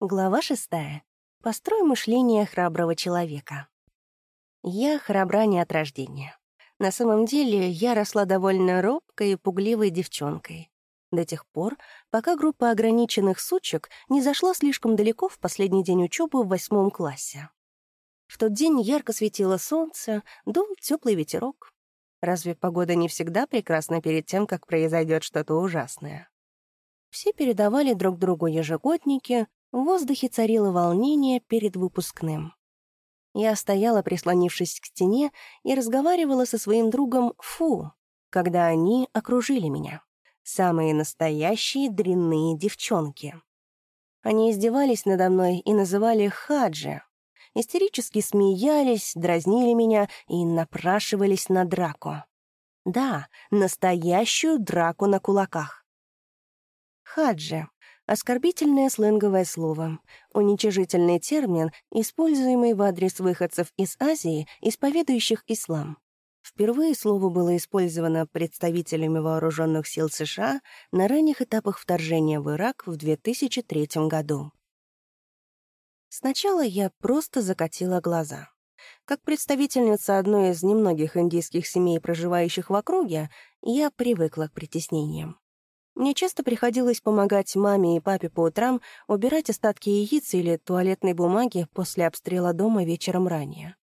Глава шестая. Построй мышление храброго человека. Я храбра не от рождения. На самом деле я росла довольно робкой и пугливой девчонкой. До тех пор, пока группа ограниченных сучек не зашла слишком далеко в последний день учебы в восьмом классе. В тот день ярко светило солнце, дул теплый ветерок. Разве погода не всегда прекрасна перед тем, как произойдет что-то ужасное? Все передавали друг другу ежегодники, в воздухе царило волнение перед выпускным. Я стояла, прислонившись к стене, и разговаривала со своим другом Фу, когда они окружили меня. Самые настоящие дрянные девчонки. Они издевались надо мной и называли Хаджи. Истерически смеялись, дразнили меня и напрашивались на драку. Да, настоящую драку на кулаках. Хаджи Оскорбительное сленговое слово, уничижительный термин, используемый в адрес выходцев из Азии, исповедующих ислам. Впервые слово было использовано представителями вооруженных сил США на ранних этапах вторжения в Ирак в 2003 году. Сначала я просто закатила глаза. Как представительница одной из немногих индийских семей, проживающих в округе, я привыкла к притеснениям. Мне часто приходилось помогать маме и папе по утрам убирать остатки яиц или туалетной бумаги после обстрела дома вечером ранее.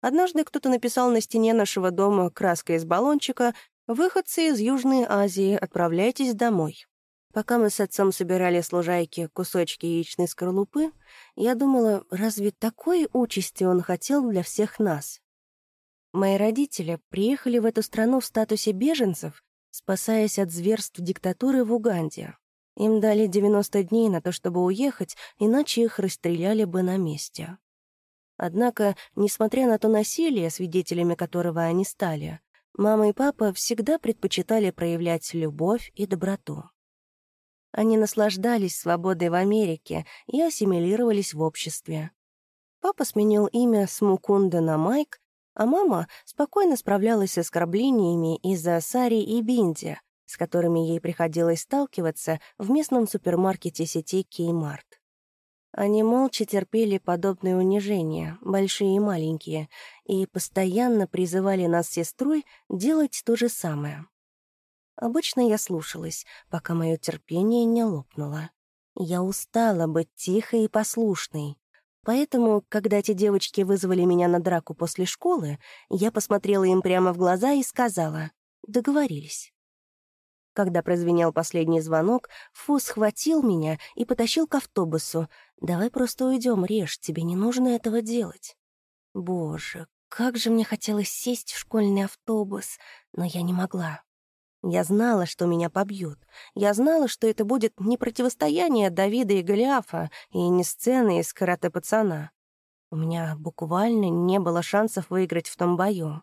Однажды кто-то написал на стене нашего дома краской из баллончика «Выходцы из Южной Азии, отправляйтесь домой». Пока мы с отцом собирали с лужайки кусочки яичной скорлупы, я думала, разве такой участи он хотел для всех нас? Мои родители приехали в эту страну в статусе беженцев спасаясь от зверств диктатуры в Уганде. Им дали 90 дней на то, чтобы уехать, иначе их расстреляли бы на месте. Однако, несмотря на то насилие, свидетелями которого они стали, мама и папа всегда предпочитали проявлять любовь и доброту. Они наслаждались свободой в Америке и ассимилировались в обществе. Папа сменил имя с Мукунда на Майк, а мама спокойно справлялась с оскорблениями из-за Сари и Бинди, с которыми ей приходилось сталкиваться в местном супермаркете сети Кеймарт. Они молча терпели подобные унижения, большие и маленькие, и постоянно призывали нас с сестрой делать то же самое. Обычно я слушалась, пока мое терпение не лопнуло. Я устала быть тихой и послушной. Поэтому, когда эти девочки вызвали меня на драку после школы, я посмотрела им прямо в глаза и сказала «Договорились». Когда прозвенел последний звонок, Фу схватил меня и потащил к автобусу. «Давай просто уйдем, режь, тебе не нужно этого делать». Боже, как же мне хотелось сесть в школьный автобус, но я не могла. Я знала, что меня побьют. Я знала, что это будет не противостояние Давида и Голиафа и не сцены из карате-пацана. У меня буквально не было шансов выиграть в том бою.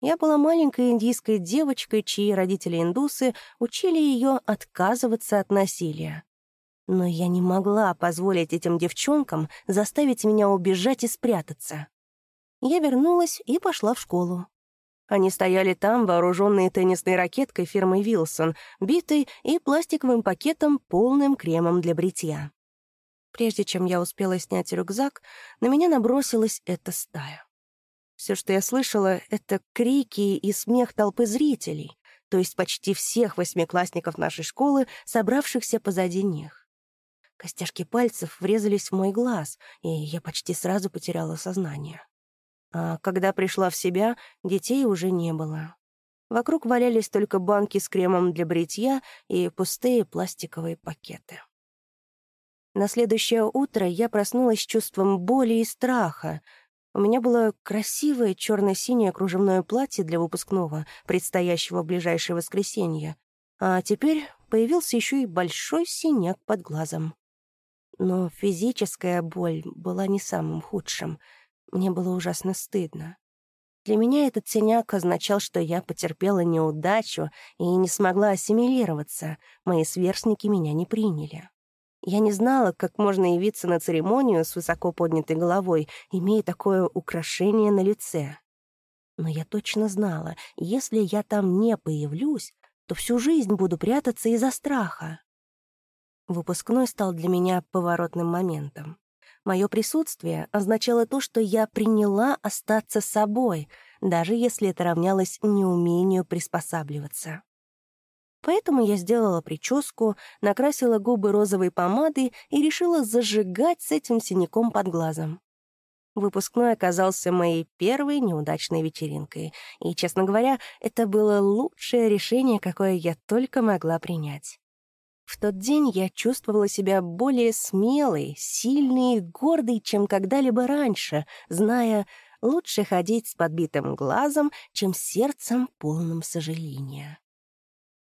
Я была маленькой индийской девочкой, чьи родители-индусы учили ее отказываться от насилия. Но я не могла позволить этим девчонкам заставить меня убежать и спрятаться. Я вернулась и пошла в школу. Они стояли там, вооруженные теннисной ракеткой фирмы «Вилсон», битой и пластиковым пакетом, полным кремом для бритья. Прежде чем я успела снять рюкзак, на меня набросилась эта стая. Все, что я слышала, — это крики и смех толпы зрителей, то есть почти всех восьмиклассников нашей школы, собравшихся позади них. Костяшки пальцев врезались в мой глаз, и я почти сразу потеряла сознание. А когда пришла в себя, детей уже не было. Вокруг валялись только банки с кремом для бритья и пустые пластиковые пакеты. На следующее утро я проснулась с чувством боли и страха. У меня было красивое черно-синее кружевное платье для выпускного, предстоящего в ближайшее воскресенье. А теперь появился еще и большой синяк под глазом. Но физическая боль была не самым худшим — мне было ужасно стыдно. Для меня этот синяк означал, что я потерпела неудачу и не смогла ассимилироваться. Мои сверстники меня не приняли. Я не знала, как можно явиться на церемонию с высоко поднятой головой, имея такое украшение на лице. Но я точно знала, если я там не появлюсь, то всю жизнь буду прятаться из-за страха. Выпускной стал для меня поворотным моментом. Мое присутствие означало то, что я приняла остаться собой, даже если это равнялось неумению приспосабливаться. Поэтому я сделала прическу, накрасила губы розовой помадой и решила зажигать с этим синяком под глазом. Выпускной оказался моей первой неудачной вечеринкой, и, честно говоря, это было лучшее решение, какое я только могла принять. В тот день я чувствовала себя более смелой, сильной и гордой, чем когда-либо раньше, зная, лучше ходить с подбитым глазом, чем сердцем полным сожаления.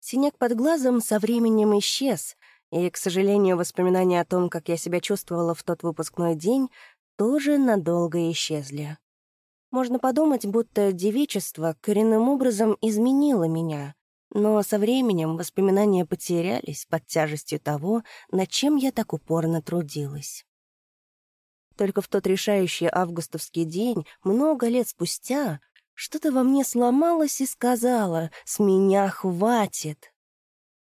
Синяк под глазом со временем исчез, и, к сожалению, воспоминания о том, как я себя чувствовала в тот выпускной день, тоже надолго исчезли. Можно подумать, будто девичество коренным образом изменило меня, но со временем воспоминания потерялись под тяжестью того, над чем я так упорно трудилась. Только в тот решающий августовский день, много лет спустя, что-то во мне сломалось и сказала «С меня хватит!».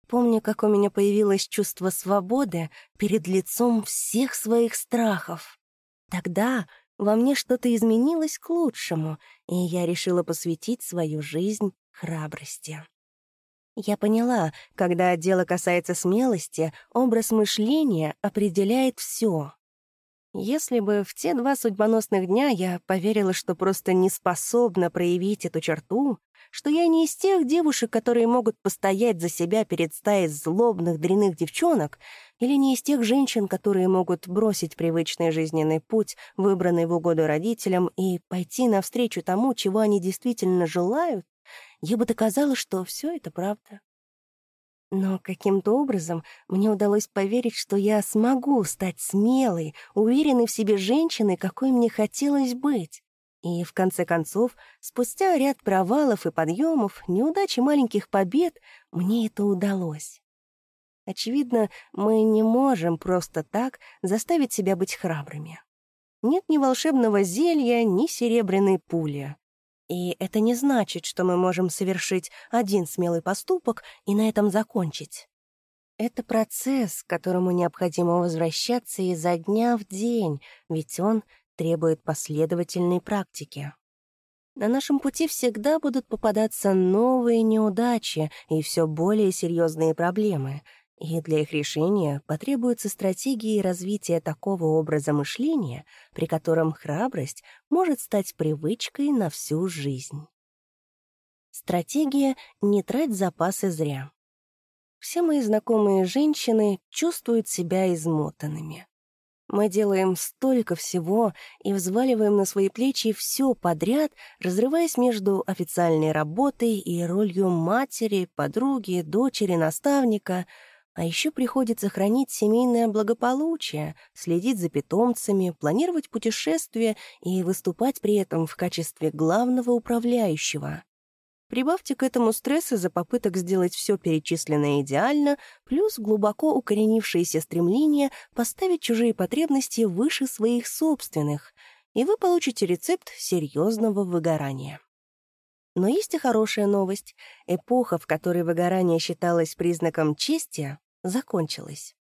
Помню, как у меня появилось чувство свободы перед лицом всех своих страхов. Тогда во мне что-то изменилось к лучшему, и я решила посвятить свою жизнь храбрости. Я поняла, когда дело касается смелости, образ мышления определяет все. Если бы в те два судьбоносных дня я поверила, что просто не способна проявить эту черту, что я не из тех девушек, которые могут постоять за себя перед стаей злобных, дряных девчонок, или не из тех женщин, которые могут бросить привычный жизненный путь, выбранный в угоду родителям, и пойти навстречу тому, чего они действительно желают, я бы доказала, что все это правда. Но каким-то образом мне удалось поверить, что я смогу стать смелой, уверенной в себе женщиной, какой мне хотелось быть. И, в конце концов, спустя ряд провалов и подъемов, неудач и маленьких побед, мне это удалось. Очевидно, мы не можем просто так заставить себя быть храбрыми. Нет ни волшебного зелья, ни серебряной пули. И это не значит, что мы можем совершить один смелый поступок и на этом закончить. Это процесс, к которому необходимо возвращаться изо дня в день, ведь он требует последовательной практики. На нашем пути всегда будут попадаться новые неудачи и все более серьезные проблемы — и для их решения потребуются стратегии развития такого образа мышления, при котором храбрость может стать привычкой на всю жизнь. Стратегия «не трать запасы зря». Все мои знакомые женщины чувствуют себя измотанными. Мы делаем столько всего и взваливаем на свои плечи все подряд, разрываясь между официальной работой и ролью матери, подруги, дочери, наставника — а еще приходится хранить семейное благополучие, следить за питомцами, планировать путешествия и выступать при этом в качестве главного управляющего. Прибавьте к этому стресс из-за попыток сделать все перечисленное идеально, плюс глубоко укоренившееся стремление поставить чужие потребности выше своих собственных, и вы получите рецепт серьезного выгорания. Но есть и хорошая новость. Эпоха, в которой выгорание считалось признаком чести, закончилась.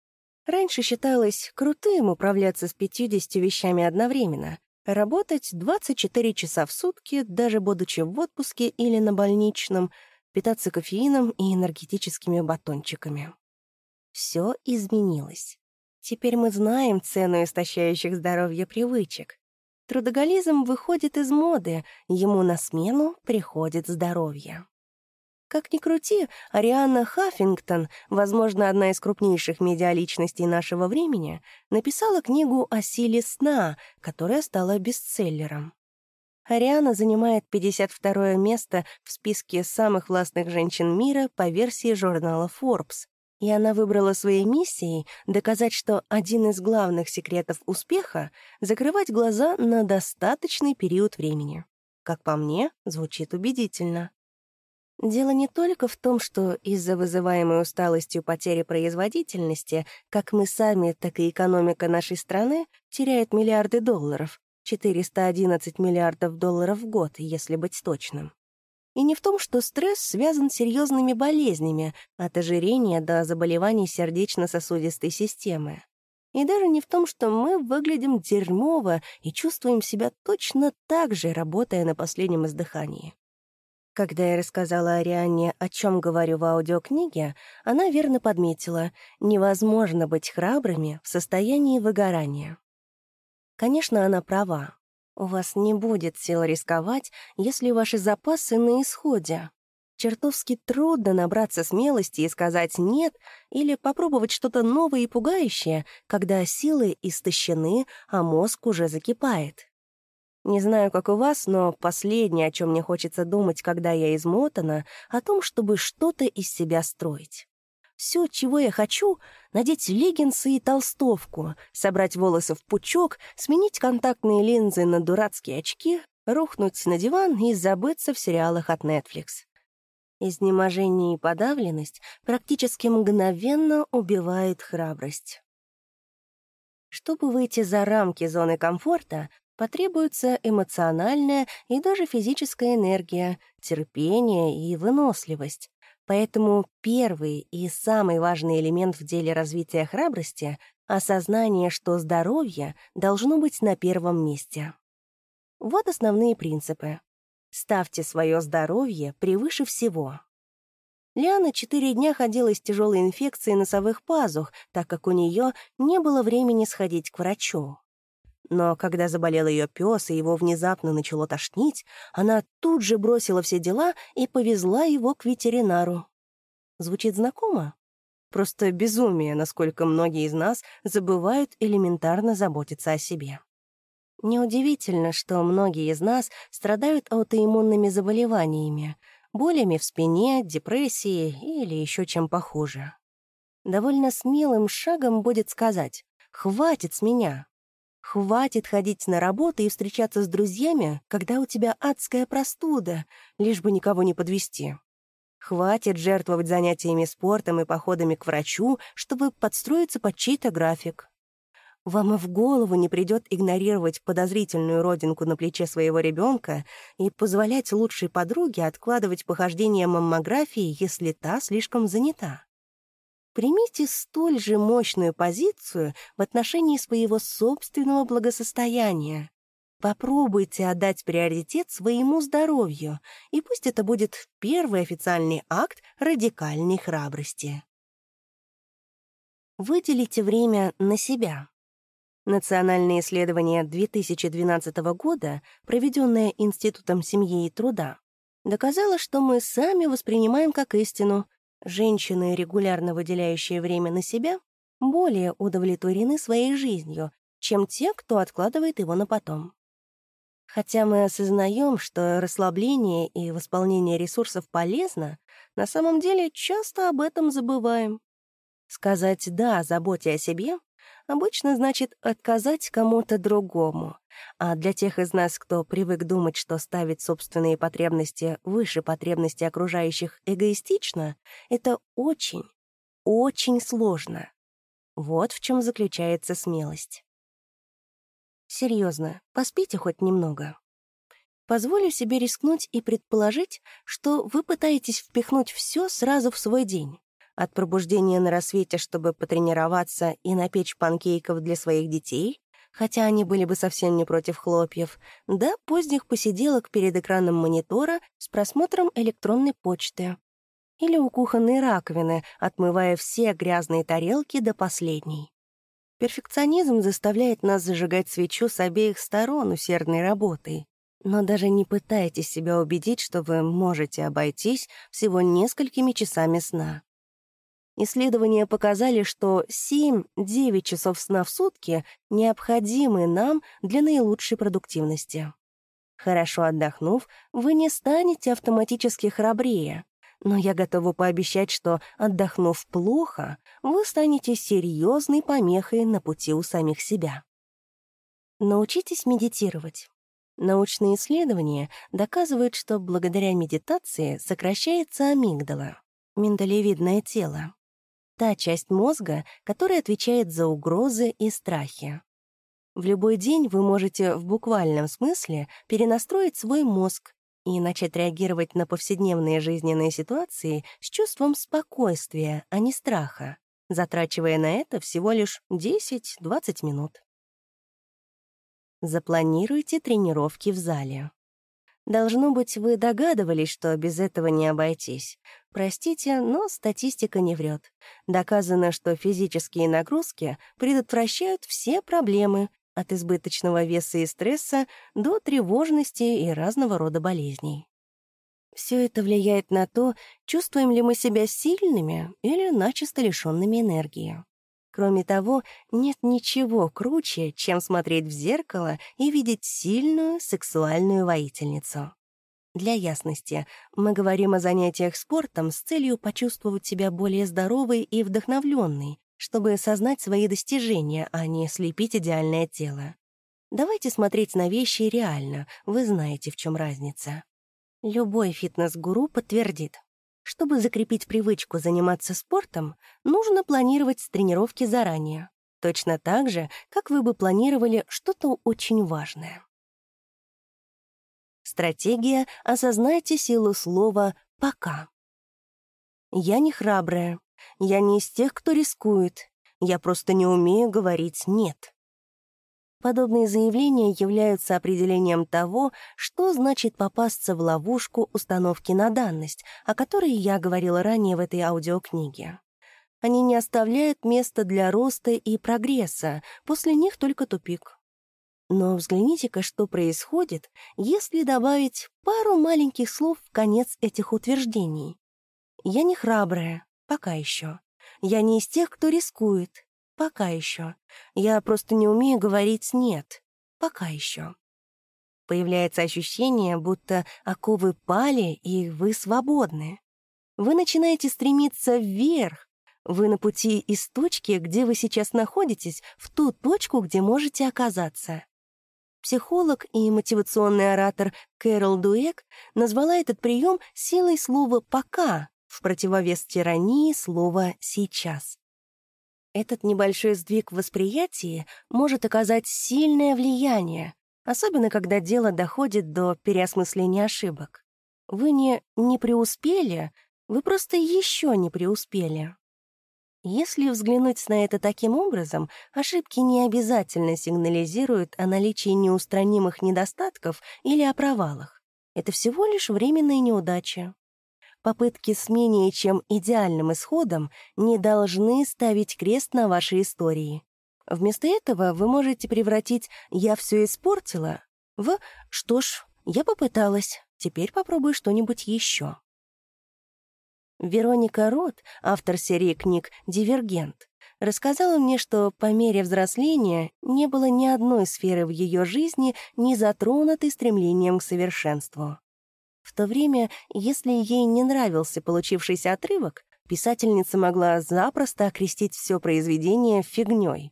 Раньше считалось крутым управляться с 50 вещами одновременно, работать 24 часа в сутки, даже будучи в отпуске или на больничном, питаться кофеином и энергетическими батончиками. Все изменилось. Теперь мы знаем цену истощающих здоровье привычек. Трудоголизм выходит из моды, ему на смену приходит здоровье. Как ни крути, Арианна Хаффингтон, возможно, одна из крупнейших медиаличностей нашего времени, написала книгу о силе сна, которая стала бестселлером. Ариана занимает 52 место в списке самых властных женщин мира по версии журнала Forbes, и она выбрала своей миссией доказать, что один из главных секретов успеха — закрывать глаза на достаточный период времени. Как по мне, звучит убедительно. Дело не только в том, что из-за вызываемой усталостью потери производительности как мы сами, так и экономика нашей страны теряет миллиарды долларов, 411 миллиардов долларов в год, если быть точным. И не в том, что стресс связан с серьезными болезнями, от ожирения до заболеваний сердечно-сосудистой системы. И даже не в том, что мы выглядим дерьмово и чувствуем себя точно так же, работая на последнем издыхании. Когда я рассказала Ариане, о чем говорю в аудиокниге, она верно подметила, невозможно быть храбрыми в состоянии выгорания. Конечно, она права. У вас не будет сил рисковать, если ваши запасы на исходе. Чертовски трудно набраться смелости и сказать «нет» или попробовать что-то новое и пугающее, когда силы истощены, а мозг уже закипает. Не знаю, как у вас, но последнее, о чем мне хочется думать, когда я измотана, о том, чтобы что-то из себя строить. Все, чего я хочу — надеть леггинсы и толстовку, собрать волосы в пучок, сменить контактные линзы на дурацкие очки, рухнуть на диван и забыться в сериалах от Netflix. Изнеможение и подавленность практически мгновенно убивают храбрость. Чтобы выйти за рамки зоны комфорта, потребуется эмоциональная и даже физическая энергия, терпение и выносливость. Поэтому первый и самый важный элемент в деле развития храбрости — осознание, что здоровье должно быть на первом месте. Вот основные принципы. Ставьте свое здоровье превыше всего. Лиана четыре дня ходила с тяжелой инфекцией носовых пазух, так как у нее не было времени сходить к врачу. Но когда заболел ее пес и его внезапно начало тошнить, она тут же бросила все дела и повезла его к ветеринару. Звучит знакомо? Просто безумие, насколько многие из нас забывают элементарно заботиться о себе. Неудивительно, что многие из нас страдают аутоиммунными заболеваниями, болями в спине, депрессией или еще чем похуже. Довольно смелым шагом будет сказать «хватит с меня», Хватит ходить на работу и встречаться с друзьями, когда у тебя адская простуда, лишь бы никого не подвести. Хватит жертвовать занятиями спортом и походами к врачу, чтобы подстроиться под чей-то график. Вам и в голову не придет игнорировать подозрительную родинку на плече своего ребенка и позволять лучшей подруге откладывать похождение маммографии, если та слишком занята. Примите столь же мощную позицию в отношении своего собственного благосостояния. Попробуйте отдать приоритет своему здоровью, и пусть это будет первый официальный акт радикальной храбрости. Выделите время на себя. Национальное исследование 2012 года, проведенное Институтом семьи и труда, доказало, что мы сами воспринимаем как истину Женщины, регулярно выделяющие время на себя, более удовлетворены своей жизнью, чем те, кто откладывает его на потом. Хотя мы осознаем, что расслабление и восполнение ресурсов полезно, на самом деле часто об этом забываем. Сказать «да» заботе о себе обычно значит отказать кому-то другому, а для тех из нас, кто привык думать, что ставить собственные потребности выше потребностей окружающих эгоистично, это очень, очень сложно. Вот в чем заключается смелость. Серьезно, поспите хоть немного. Позволю себе рискнуть и предположить, что вы пытаетесь впихнуть все сразу в свой день. От пробуждения на рассвете, чтобы потренироваться и напечь панкейков для своих детей, хотя они были бы совсем не против хлопьев, до поздних посиделок перед экраном монитора с просмотром электронной почты. Или у кухонной раковины, отмывая все грязные тарелки до последней. Перфекционизм заставляет нас зажигать свечу с обеих сторон усердной работой. Но даже не пытайтесь себя убедить, что вы можете обойтись всего несколькими часами сна. Исследования показали, что 7-9 часов сна в сутки необходимы нам для наилучшей продуктивности. Хорошо отдохнув, вы не станете автоматически храбрее, но я готова пообещать, что, отдохнув плохо, вы станете серьезной помехой на пути у самих себя. Научитесь медитировать. Научные исследования доказывают, что благодаря медитации сокращается амигдала, миндалевидное тело та часть мозга, которая отвечает за угрозы и страхи. В любой день вы можете в буквальном смысле перенастроить свой мозг, и начать реагировать на повседневные жизненные ситуации с чувством спокойствия, а не страха, затрачивая на это всего лишь 10-20 минут. Запланируйте тренировки в зале. Должно быть, вы догадывались, что без этого не обойтись. Простите, но статистика не врет. Доказано, что физические нагрузки предотвращают все проблемы, от избыточного веса и стресса до тревожности и разного рода болезней. Все это влияет на то, чувствуем ли мы себя сильными или начисто лишенными энергии. Кроме того, нет ничего круче, чем смотреть в зеркало и видеть сильную сексуальную воительницу. Для ясности, мы говорим о занятиях спортом с целью почувствовать себя более здоровой и вдохновленной, чтобы осознать свои достижения, а не слепить идеальное тело. Давайте смотреть на вещи реально, вы знаете, в чем разница. Любой фитнес-гуру подтвердит. Чтобы закрепить привычку заниматься спортом, нужно планировать тренировки заранее. Точно так же, как вы бы планировали что-то очень важное. Стратегия «Осознайте силу слова «пока». Я не храбрая, я не из тех, кто рискует. Я просто не умею говорить «нет». Подобные заявления являются определением того, что значит попасться в ловушку установки на данность, о которой я говорила ранее в этой аудиокниге. Они не оставляют места для роста и прогресса, после них только тупик. Но взгляните-ка, что происходит, если добавить пару маленьких слов в конец этих утверждений. «Я не храбрая, Пока еще. Я не из тех, кто рискует. Пока еще. Я просто не умею говорить «нет». Пока еще. Появляется ощущение, будто оковы пали, и вы свободны. Вы начинаете стремиться вверх. Вы на пути из точки, где вы сейчас находитесь, в ту точку, где можете оказаться. Психолог и мотивационный оратор Кэрол Дуэк назвала этот прием силой слова «пока», в противовес тирании слово «сейчас». Этот небольшой сдвиг в восприятии может оказать сильное влияние, особенно когда дело доходит до переосмысления ошибок. Вы не «не преуспели», вы просто еще не преуспели. Если взглянуть на это таким образом, ошибки не обязательно сигнализируют о наличии неустранимых недостатков или о провалах. Это всего лишь временная неудача попытки с менее чем идеальным исходом не должны ставить крест на вашей истории. Вместо этого вы можете превратить «я все испортила» в «что ж, я попыталась, теперь попробую что-нибудь еще». Вероника Рот, автор серии книг «Дивергент», рассказала мне, что по мере взросления не было ни одной сферы в ее жизни, не затронутой стремлением к совершенству. В то время, если ей не нравился получившийся отрывок, писательница могла запросто окрестить все произведение фигней.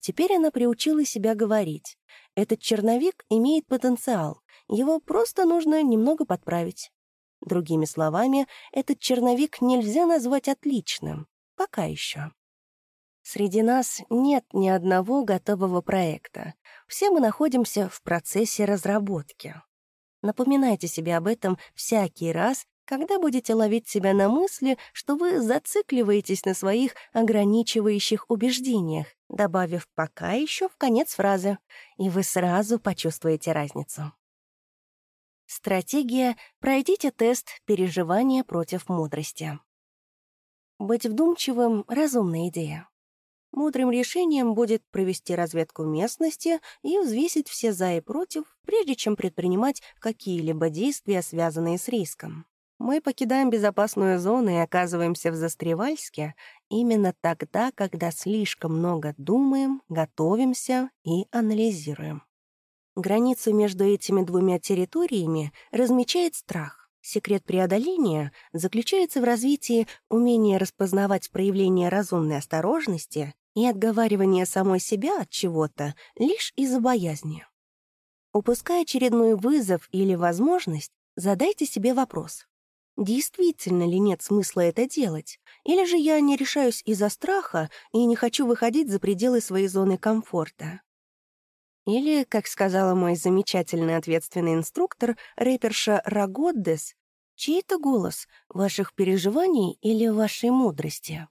Теперь она приучила себя говорить. Этот черновик имеет потенциал, его просто нужно немного подправить. Другими словами, этот черновик нельзя назвать отличным. Пока еще. Среди нас нет ни одного готового проекта. Все мы находимся в процессе разработки. Напоминайте себе об этом всякий раз, когда будете ловить себя на мысли, что вы зацикливаетесь на своих ограничивающих убеждениях, добавив «пока еще» в конец фразы, и вы сразу почувствуете разницу. Стратегия «Пройдите тест переживания против мудрости». Быть вдумчивым — разумная идея. Мудрым решением будет провести разведку местности и взвесить все «за» и «против», прежде чем предпринимать какие-либо действия, связанные с риском. Мы покидаем безопасную зону и оказываемся в Застревальске именно тогда, когда слишком много думаем, готовимся и анализируем. Границу между этими двумя территориями размечает страх. Секрет преодоления заключается в развитии умения распознавать проявления разумной осторожности и отговаривание самой себя от чего-то лишь из-за боязни. Упуская очередной вызов или возможность, задайте себе вопрос. Действительно ли нет смысла это делать? Или же я не решаюсь из-за страха и не хочу выходить за пределы своей зоны комфорта? Или, как сказала мой замечательный ответственный инструктор, рэперша Рагоддес, чей-то голос, ваших переживаний или вашей мудрости.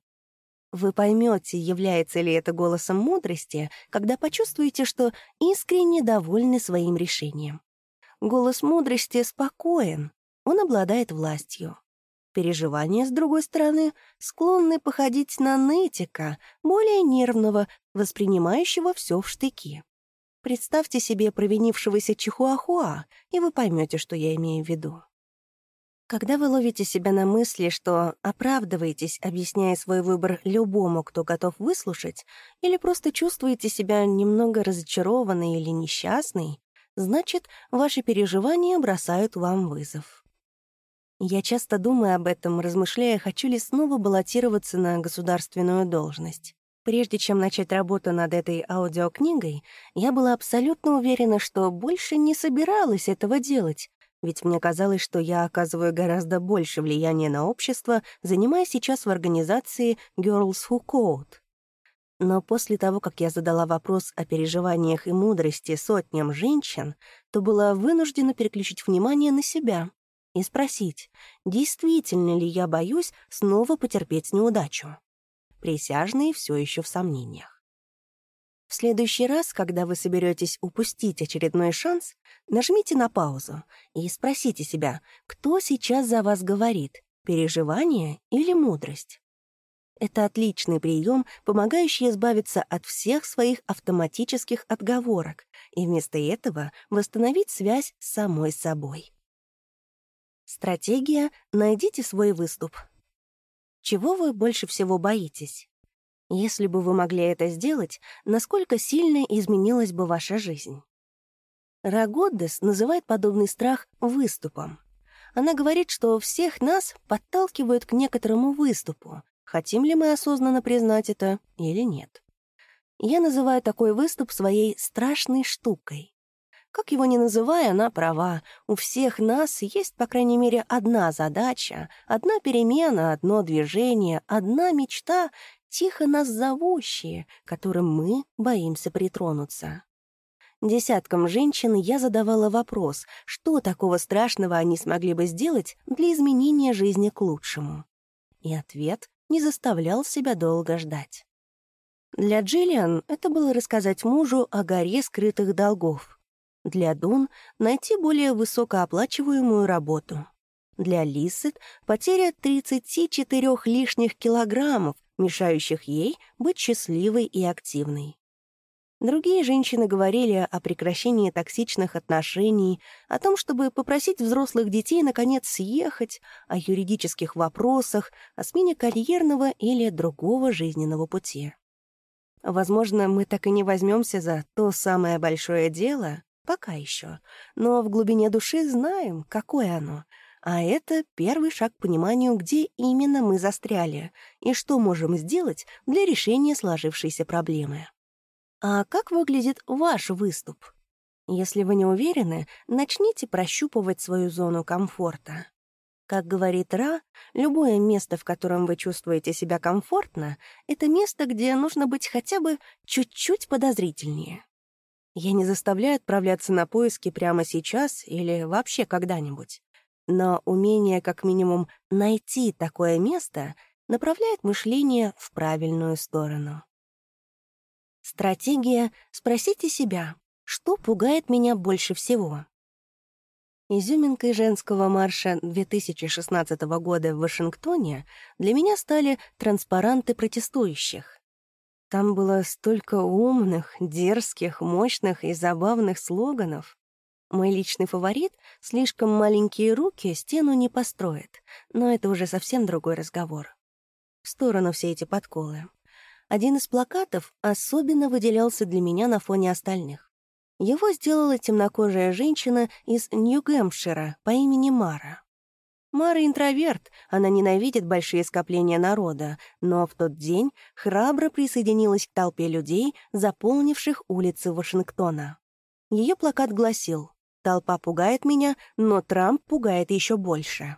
Вы поймете, является ли это голосом мудрости, когда почувствуете, что искренне довольны своим решением. Голос мудрости спокоен, он обладает властью. Переживания, с другой стороны, склонны походить на нытика, более нервного, воспринимающего все в штыки. Представьте себе провинившегося чихуахуа, и вы поймете, что я имею в виду. Когда вы ловите себя на мысли, что оправдываетесь, объясняя свой выбор любому, кто готов выслушать, или просто чувствуете себя немного разочарованной или несчастной, значит, ваши переживания бросают вам вызов. Я часто думаю об этом, размышляя, хочу ли снова баллотироваться на государственную должность. Прежде чем начать работу над этой аудиокнигой, я была абсолютно уверена, что больше не собиралась этого делать, ведь мне казалось, что я оказываю гораздо больше влияния на общество, занимаясь сейчас в организации Girls Who Code. Но после того, как я задала вопрос о переживаниях и мудрости сотням женщин, то была вынуждена переключить внимание на себя и спросить, действительно ли я боюсь снова потерпеть неудачу. Присяжные все еще в сомнениях. В следующий раз, когда вы соберетесь упустить очередной шанс, нажмите на паузу и спросите себя, кто сейчас за вас говорит, переживание или мудрость. Это отличный прием, помогающий избавиться от всех своих автоматических отговорок и вместо этого восстановить связь с самой собой. Стратегия «Найдите свой выступ». Чего вы больше всего боитесь? Если бы вы могли это сделать, насколько сильно изменилась бы ваша жизнь? Рагоддес называет подобный страх выступом. Она говорит, что всех нас подталкивают к некоторому выступу, хотим ли мы осознанно признать это или нет. Я называю такой выступ своей страшной штукой. Как его ни называй, она права. У всех нас есть, по крайней мере, одна задача, одна перемена, одно движение, одна мечта, тихо нас зовущие, которым мы боимся притронуться. Десяткам женщин я задавала вопрос, что такого страшного они смогли бы сделать для изменения жизни к лучшему. И ответ не заставлял себя долго ждать. Для Джиллиан это было рассказать мужу о горе скрытых долгов. Для Дун — найти более высокооплачиваемую работу. Для Лисет — потеря 34 лишних килограммов, мешающих ей быть счастливой и активной. Другие женщины говорили о прекращении токсичных отношений, о том, чтобы попросить взрослых детей наконец съехать, о юридических вопросах, о смене карьерного или другого жизненного пути. Возможно, мы так и не возьмемся за то самое большое дело, Пока еще. Но в глубине души знаем, какое оно. А это первый шаг к пониманию, где именно мы застряли и что можем сделать для решения сложившейся проблемы. А как выглядит ваш выступ? Если вы не уверены, начните прощупывать свою зону комфорта. Как говорит Ра, любое место, в котором вы чувствуете себя комфортно, это место, где нужно быть хотя бы чуть-чуть подозрительнее. Я не заставляю отправляться на поиски прямо сейчас или вообще когда-нибудь. Но умение как минимум найти такое место направляет мышление в правильную сторону. Стратегия «Спросите себя, что пугает меня больше всего?» Изюминкой женского марша 2016 года в Вашингтоне для меня стали транспаранты протестующих. Там было столько умных, дерзких, мощных и забавных слоганов. Мой личный фаворит — слишком маленькие руки стену не построят, но это уже совсем другой разговор. В сторону все эти подколы. Один из плакатов особенно выделялся для меня на фоне остальных. Его сделала темнокожая женщина из Нью-Гэмпшира по имени Мара. Мара интроверт, она ненавидит большие скопления народа, но в тот день храбро присоединилась к толпе людей, заполнивших улицы Вашингтона. Ее плакат гласил «Толпа пугает меня, но Трамп пугает еще больше».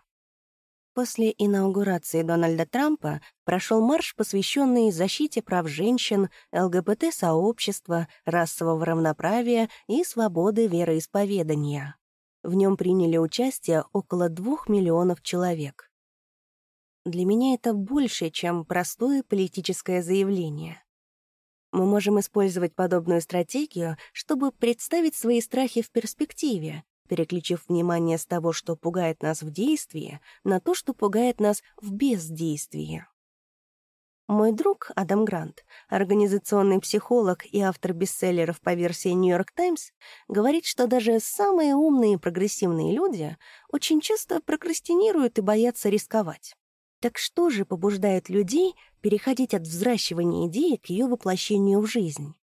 После инаугурации Дональда Трампа прошел марш, посвященный защите прав женщин, ЛГБТ-сообщества, расового равноправия и свободы вероисповедания. В нем приняли участие около двух миллионов человек. Для меня это больше, чем простое политическое заявление. Мы можем использовать подобную стратегию, чтобы представить свои страхи в перспективе, переключив внимание с того, что пугает нас в действии, на то, что пугает нас в бездействии. Мой друг Адам Грант, организационный психолог и автор бестселлеров по версии York Times, говорит, что даже самые умные и прогрессивные люди очень часто прокрастинируют и боятся рисковать. Так что же побуждает людей переходить от взращивания идеи к ее воплощению в жизнь?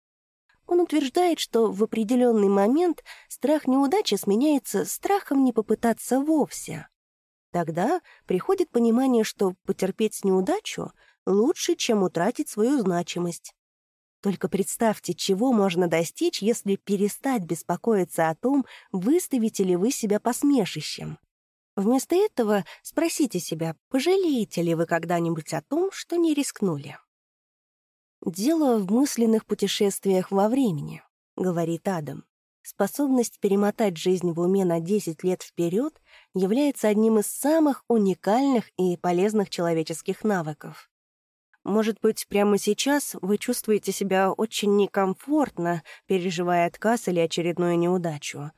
Он утверждает, что в определенный момент страх неудачи сменяется страхом не попытаться вовсе. Тогда приходит понимание, что потерпеть неудачу лучше, чем утратить свою значимость. Только представьте, чего можно достичь, если перестать беспокоиться о том, выставите ли вы себя посмешищем. Вместо этого спросите себя, пожалеете ли вы когда-нибудь о том, что не рискнули. «Дело в мысленных путешествиях во времени», — говорит Адам. Способность перемотать жизнь в уме на 10 лет вперед является одним из самых уникальных и полезных человеческих навыков. Может быть, прямо сейчас вы чувствуете себя очень некомфортно, переживая отказ или очередную неудачу.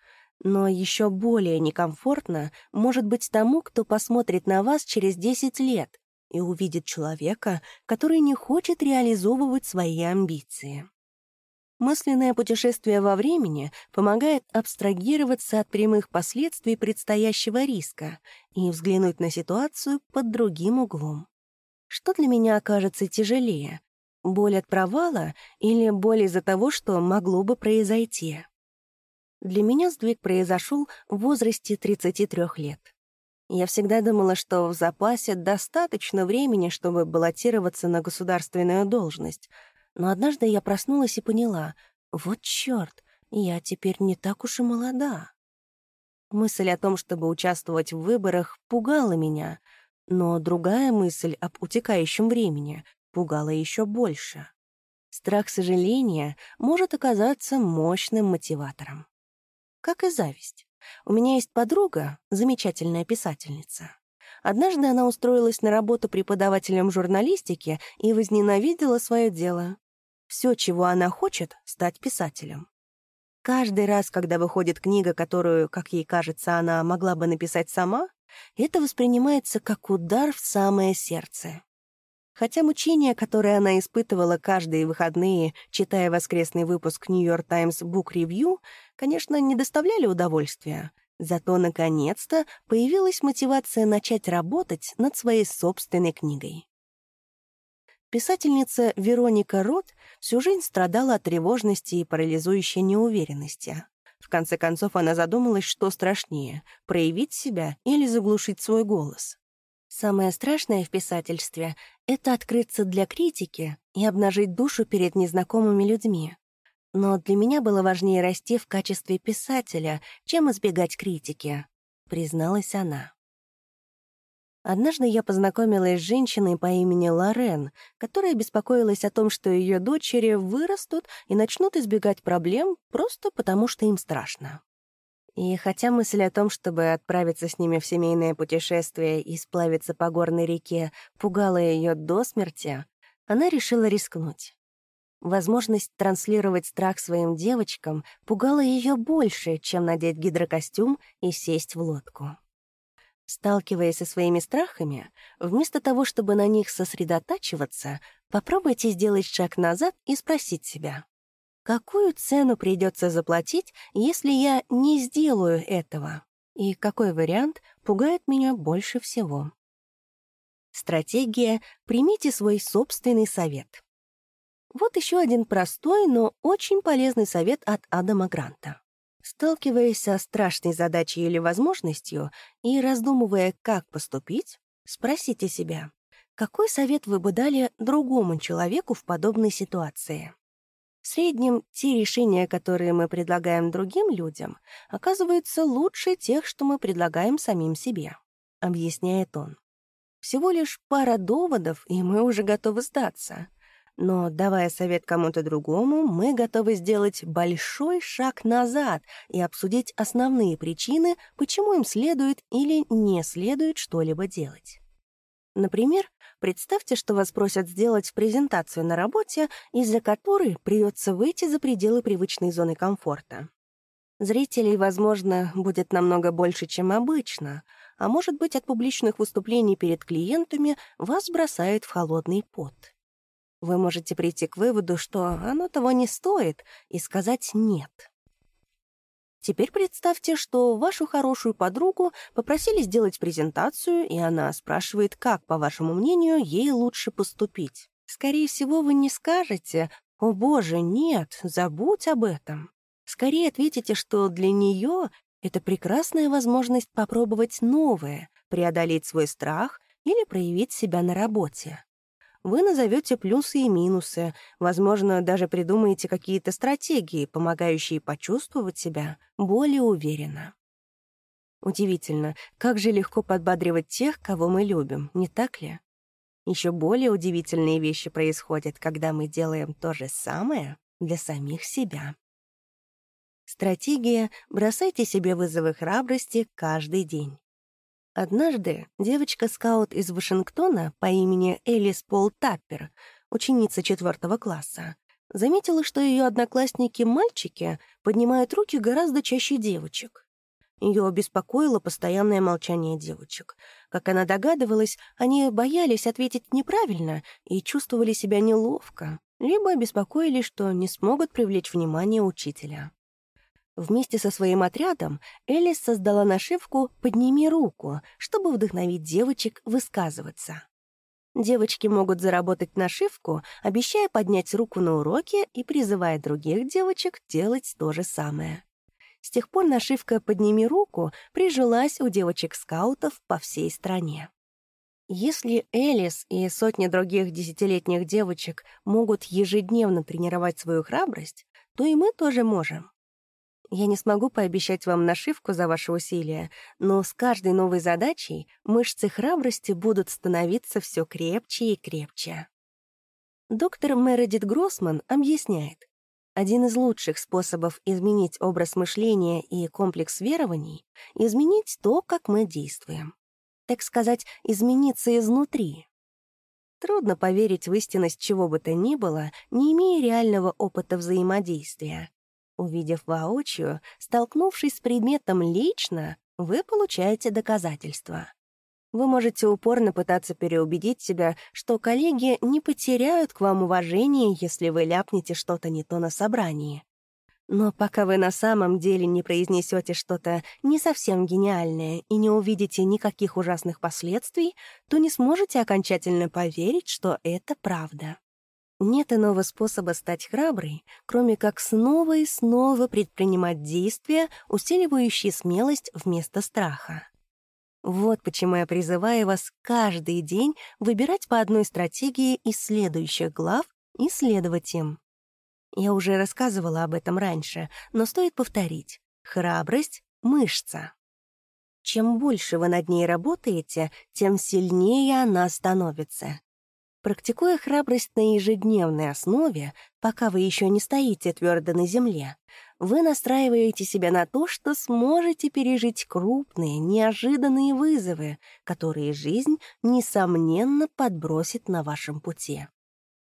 Но еще более некомфортно может быть тому, кто посмотрит на вас через 10 лет и увидит человека, который не хочет реализовывать свои амбиции. Мысленное путешествие во времени помогает абстрагироваться от прямых последствий предстоящего риска и взглянуть на ситуацию под другим углом. Что для меня окажется тяжелее? Боль от провала или боль из-за того, что могло бы произойти? Для меня сдвиг произошел в возрасте 33 лет. Я всегда думала, что в запасе достаточно времени, чтобы баллотироваться на государственную должность. Но однажды я проснулась и поняла, вот чёрт, я теперь не так уж и молода. Мысль о том, чтобы участвовать в выборах, пугала меня, но другая мысль об утекающем времени пугала еще больше. Страх сожаления может оказаться мощным мотиватором. Как и зависть. У меня есть подруга, замечательная писательница. Однажды она устроилась на работу преподавателем журналистики и возненавидела свое дело. Все, чего она хочет — стать писателем. Каждый раз, когда выходит книга, которую, как ей кажется, она могла бы написать сама, это воспринимается как удар в самое сердце. Хотя мучения, которые она испытывала каждые выходные, читая воскресный выпуск New York Times Book Review, конечно, не доставляли удовольствия. Зато, наконец-то, появилась мотивация начать работать над своей собственной книгой. Писательница Вероника Рот всю жизнь страдала от тревожности и парализующей неуверенности. В конце концов, она задумалась, что страшнее — проявить себя или заглушить свой голос. Самое страшное в писательстве — это открыться для критики и обнажить душу перед незнакомыми людьми. Но для меня было важнее расти в качестве писателя, чем избегать критики, призналась она. Однажды я познакомилась с женщиной по имени Лорен, которая беспокоилась о том, что ее дочери вырастут и начнут избегать проблем просто потому, что им страшно. И хотя мысль о том, чтобы отправиться с ними в семейное путешествие и сплавиться по горной реке, пугала ее до смерти, она решила рискнуть. Возможность транслировать страх своим девочкам пугала ее больше, чем надеть гидрокостюм и сесть в лодку. Сталкиваясь со своими страхами, вместо того, чтобы на них сосредотачиваться, попробуйте сделать шаг назад и спросить себя, Какую цену придется заплатить, если я не сделаю этого? И какой вариант пугает меня больше всего? Стратегия «Примите свой собственный совет». Вот еще один простой, но очень полезный совет от Адама Гранта. Сталкиваясь со страшной задачей или возможностью и раздумывая, как поступить, спросите себя, какой совет вы бы дали другому человеку в подобной ситуации? В среднем, те решения, которые мы предлагаем другим людям, оказываются лучше тех, что мы предлагаем самим себе, объясняет он. Всего лишь пара доводов, и мы уже готовы сдаться. Но, давая совет кому-то другому, мы готовы сделать большой шаг назад и обсудить основные причины, почему им следует или не следует что-либо делать. Например, представьте, что вас просят сделать презентацию на работе, из-за которой придется выйти за пределы привычной зоны комфорта. Зрителей, возможно, будет намного больше, чем обычно, а может быть, от публичных выступлений перед клиентами вас бросает в холодный пот. Вы можете прийти к выводу, что оно того не стоит, и сказать «нет». Теперь представьте, что вашу хорошую подругу попросили сделать презентацию, и она спрашивает, как, по вашему мнению, ей лучше поступить. Скорее всего, вы не скажете «О боже, нет, забудь об этом». Скорее ответите, что для нее это прекрасная возможность попробовать новое, преодолеть свой страх или проявить себя на работе вы назовете плюсы и минусы, возможно, даже придумаете какие-то стратегии, помогающие почувствовать себя более уверенно. Удивительно, как же легко подбадривать тех, кого мы любим, не так ли? Еще более удивительные вещи происходят, когда мы делаем то же самое для самих себя. Стратегия «бросайте себе вызовы храбрости каждый день». Однажды девочка-скаут из Вашингтона по имени Элис Пол Таппер, ученица четвертого класса, заметила, что ее одноклассники-мальчики поднимают руки гораздо чаще девочек. Ее беспокоило постоянное молчание девочек. Как она догадывалась, они боялись ответить неправильно и чувствовали себя неловко, либо беспокоились, что не смогут привлечь внимание учителя. Вместе со своим отрядом Элис создала нашивку «Подними руку», чтобы вдохновить девочек высказываться. Девочки могут заработать нашивку, обещая поднять руку на уроке и призывая других девочек делать то же самое. С тех пор нашивка «Подними руку» прижилась у девочек-скаутов по всей стране. Если Элис и сотни других десятилетних девочек могут ежедневно тренировать свою храбрость, то и мы тоже можем. Я не смогу пообещать вам нашивку за ваши усилия, но с каждой новой задачей мышцы храбрости будут становиться все крепче и крепче. Доктор Мередит Гроссман объясняет, один из лучших способов изменить образ мышления и комплекс верований — изменить то, как мы действуем. Так сказать, измениться изнутри. Трудно поверить в истинность чего бы то ни было, не имея реального опыта взаимодействия. Увидев воочию, столкнувшись с предметом лично, вы получаете доказательства. Вы можете упорно пытаться переубедить себя, что коллеги не потеряют к вам уважение, если вы ляпнете что-то не то на собрании. Но пока вы на самом деле не произнесете что-то не совсем гениальное и не увидите никаких ужасных последствий, то не сможете окончательно поверить, что это правда. Нет иного способа стать храброй, кроме как снова и снова предпринимать действия, усиливающие смелость вместо страха. Вот почему я призываю вас каждый день выбирать по одной стратегии из следующих глав и следовать им. Я уже рассказывала об этом раньше, но стоит повторить. Храбрость — мышца. Чем больше вы над ней работаете, тем сильнее она становится. Практикуя храбрость на ежедневной основе, пока вы еще не стоите твердо на земле, вы настраиваете себя на то, что сможете пережить крупные, неожиданные вызовы, которые жизнь, несомненно, подбросит на вашем пути.